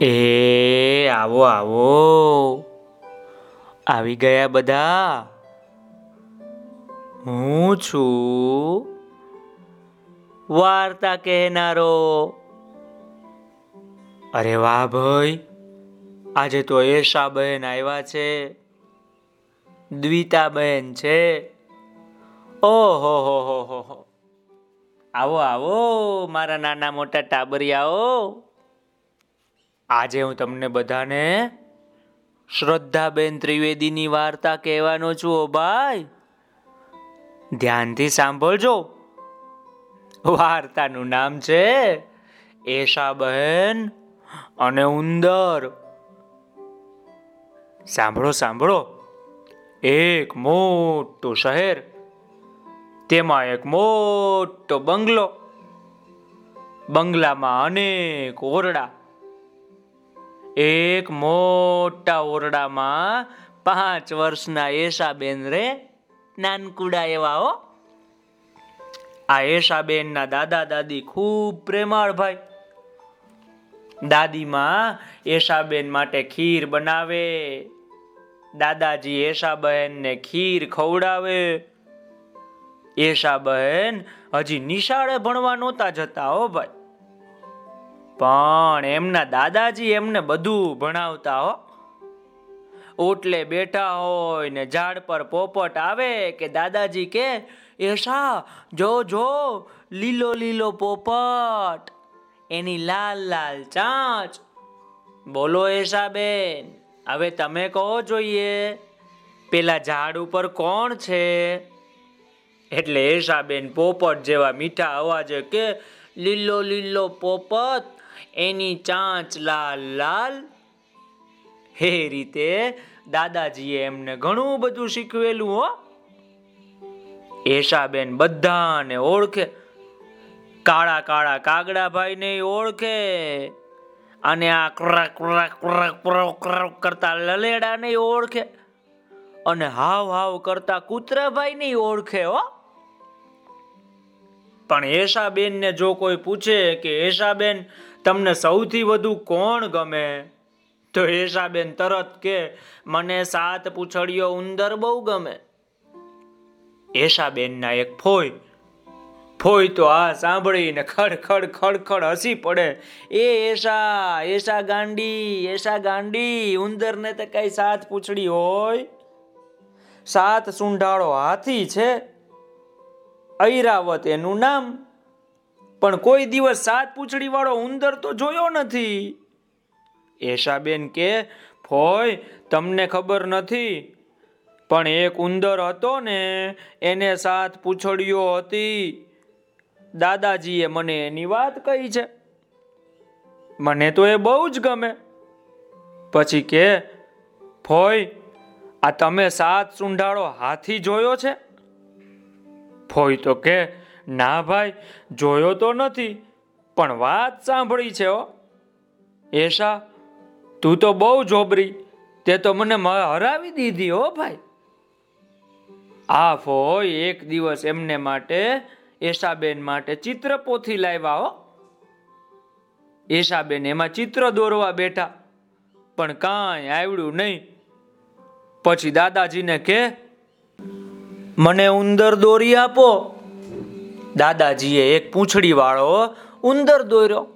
એ, આવો આવો. આવી ગયા બધા? હું છું? વાર્તા કહેનારો. અરે વાહ ભાઈ, આજે તો એશા બહેન આવ્યા છે. દ્વિતા બહેન છે. ઓહો હો હો હો. આવો આવો, મારા નાના મોટા ટાબરિયાઓ. આજે હું તમને બધાને શ્રદ્ધાબેન ત્રિવેદીની વાર્તા કહેવાનો છું, ઓ ભાઈ. ધ્યાનથી સાંભળજો. વાર્તાનું નામ છે એશાબહેન અને ઉંદર. સાંભળો સાંભળો. એક મોટું શહેર, તેમાં એક મોટો બંગલો, બંગલામાં અનેક ઓરડા એક મોટા ઓરડામાં પાંચ વર્ષના એશાબેન રે નાનકુડા એવા હો. આ એશાબેનના દાદા દાદી ખૂબ પ્રેમાળ ભાઈ. દાદીમાં એશાબેન માટે ખીર બનાવે. દાદાજી એશાબહેનને ખીર ખવડાવે. એશાબહેન હજી નિશાળે ભણવા નહોતા જતા હો ભાઈ. પણ એમના દાદાજી એમને બધું ભણાવતા હો. ઓટલે બેઠા હોય ને ઝાડ પર પોપટ આવે કે દાદાજી કે, એશા, જો જો, લીલો લીલો પોપટ. એની લાલ લાલ ચાંચ. બોલો, એશા બેન, હવે તમે કહો જોઈએ, પેલા ઝાડ ઉપર કોણ છે? એટલે એશાબેન પોપટ જેવા મીઠા અવાજે કે, લીલો લીલો પોપટ. એની ચાંચ લાલ લાલ. હે રીતે દાદાજીએ એમને ઘણું બધું શીખવેલું, હો. એશાબેન બધાને ઓળખે. કાળા કાળા કાગડાભાઈ ને ઓળખે. અને આ ક્રક ક્રક ક્રક ક્રક કરતા લલેડા ને ઓળખે. અને હાવ હાવ કરતા કૂતરાભાઈ ને ઓળખે, હો. પણ એશાબેન ને જો કોઈ પૂછે કે, એશાબેન તમને સૌથી વધુ કોણ ગમે? તો એશાબેન તરત કે, મને સાત પૂછડીઓ ઉંદર બહુ ગમે. એશાબેનના એક ફોય ફોય તો આ સાંભળીને ખડ ખડ ખડ ખડ હસી પડે. એ એશા એશા ગાંડી એશા ગાંડી, ઉંદરને તો કઈ સાત પૂછડી હોય? સાત સુંઢાળો હાથી છે? ઐરાવત એનું નામ પણ કોઈ દિવસ સાત પૂછડી વાળો ઉંદર તો જોયો નથી. એશાબેન કે, ફોય, તમને ખબર નથી. પણ એક ઉંદર હતો ને, એને સાત પૂછડીઓ હતી. દાદાજીએ મને એની વાત કહી છે. મને તો એ બહુ જ ગમે. પછી કે, ફોય, આ તમે સાત સુંઢાળો હાથી જોયો છે? ફોય તો કે ના ભાઈ, જોયો તો નથી, પણ વાત સાંભળી છે હો. એશા, તું તો બહુ જોબરી, તે તો મને હરાવી દીધી હો ભાઈ. આ ફોય એક દિવસ એમને માટે, એશાબેન માટે ચિત્ર પોથી લાવ્યા હો. એશાબેન એમાં ચિત્ર દોરવા બેઠા, પણ કાંઈ આવડ્યું નહીં. પછી દાદાજીને કે, મને ઉંદર દોરી આપો. દાદાજીએ એક પૂંછડી વાળો ઉંદર દોર્યો.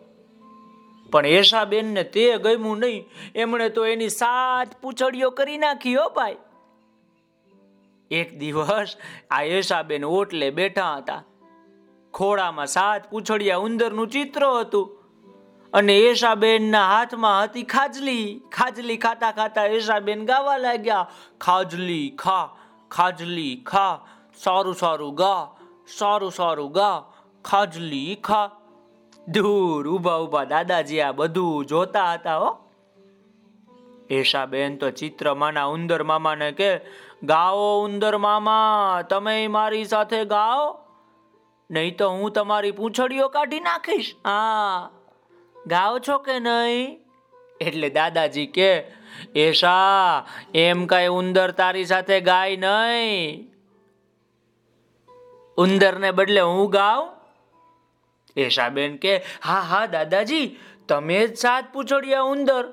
પણ એશાબેનને તે ગમ્યું નહીં. એમણે તો એની સાત પૂંછડીઓ કરી નાખી હો ભાઈ. એક દિવસ આ એશાબેન ઓટલે બેઠા હતા. ખોળામાં સાત પૂંછડિયા ઉંદરનું ચિત્ર હતું. અને એશાબેનના હાથમાં હતી ખાજલી. ખાજલી ખાતા ખાતા એશાબેન ગાવા લાગ્યા. ખાજલી ખા ખાજલી ખા, સારું સારું ગા. સારું સારું, ગા ખાજલી ખા. દૂર ઊભા ઊભા દાદાજી આ બધું જોતા હતા, હો. એશાબેન તો ચિત્રમાંના ઉંદર મામાને કે, ગાઓ ઉંદર મામા, તમે મારી સાથે ગાઓ. નહીં તો હું તમારી પૂંછડીઓ કાઢી નાખીશ. હા. ગાઓ છો કે નહીં? એટલે દાદાજી કે એશા એમ કઈ ઉંદર તારી સાથે ગાય નહીં. ઉંદરને બદલે હું ગાઉં? એશાબેન કે, હા હા, દાદાજી, તમે જ સાત પૂછડિયા ઉંદર.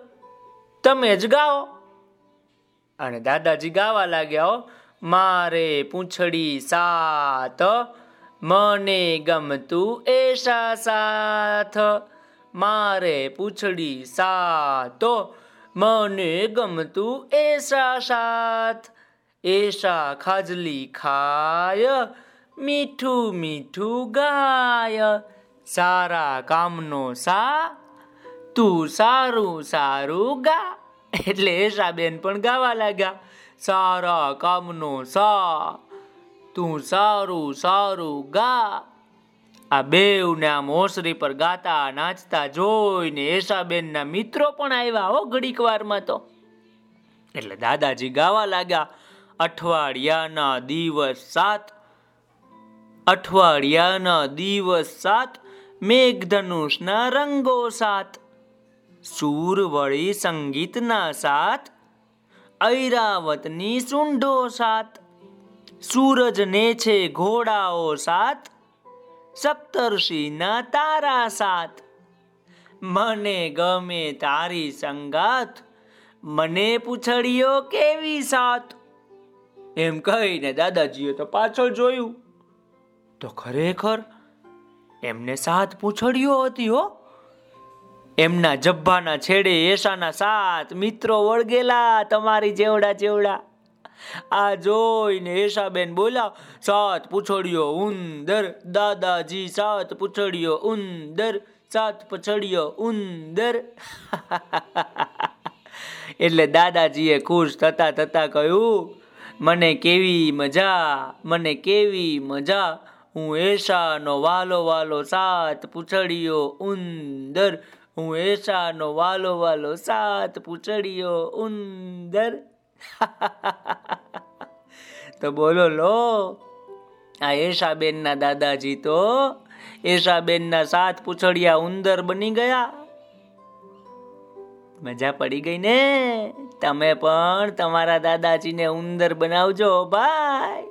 તમે જ ગાઓ. અને દાદાજી ગાવા લાગ્યા મારે પૂંછડી સાત, મને ગમતું એશા સાથ મારે પૂંછડી સાત, મને ગમતું એશા સાથ એશા ખાજલી ખાય મીઠું મીઠું ગાય. સારા કામનો સા, તું સારું સારું ગા. એટલે એશાબેન પણ ગાવા લાગ્યા. સારા કામનો સા, તું સારું સારું ગા. આ બેવને આમ ઓસરી પર ગાતા નાચતા જોઈને એશાબેનના મિત્રો પણ આવ્યા હો ઘડીક વારમાં તો. એટલે દાદાજી ગાવા લાગ્યા, અઠવાડિયાના દિવસ સાત અઠવાડિયાના દિવસ સાત, મેઘધનુષના રંગો સાત સૂર વળી સંગીતના સાત, ઐરાવતની સુંઢો સાત, સૂરજને છે ઘોડાઓ સાત, સપ્તર્ષિના તારા સાત. મને ગમે તારી સંગાત મને પૂછડીઓ કેવી સાત? એમ કહીને દાદાજીએ તો પાછળ જોયું. તો ખરેખર એમને સાત પૂછડીઓ હતી હો. એમના જબ્બાના છેડે એશાના સાત મિત્રો વળગેલા તમારી જેવડા જેવડા. આ જોઈને એશાબેન બોલ્યા, સાત પૂછડીઓ ઉંદર, દાદાજી સાત પૂછડીઓ ઉંદર, સાત પૂછડીઓ ઉંદર. એટલે દાદાજીએ ખુશ થતા થતા કહ્યું, મને કેવી મજા, મને કેવી મજા. હું એશાનો વાલો વાલો સાત પૂછડીઓ ઉંદર. હું એશાનો વાલો વાલો સાત પૂછડીઓ ઉંદર. તો બોલો લો, આ એશાબેનના દાદાજી તો એશાબેનના સાત પૂછડિયા ઉંદર બની ગયા. મજા પડી ગઈ ને? તમે પણ તમારા દાદાજીને ઉંદર બનાવજો, ભાઈ.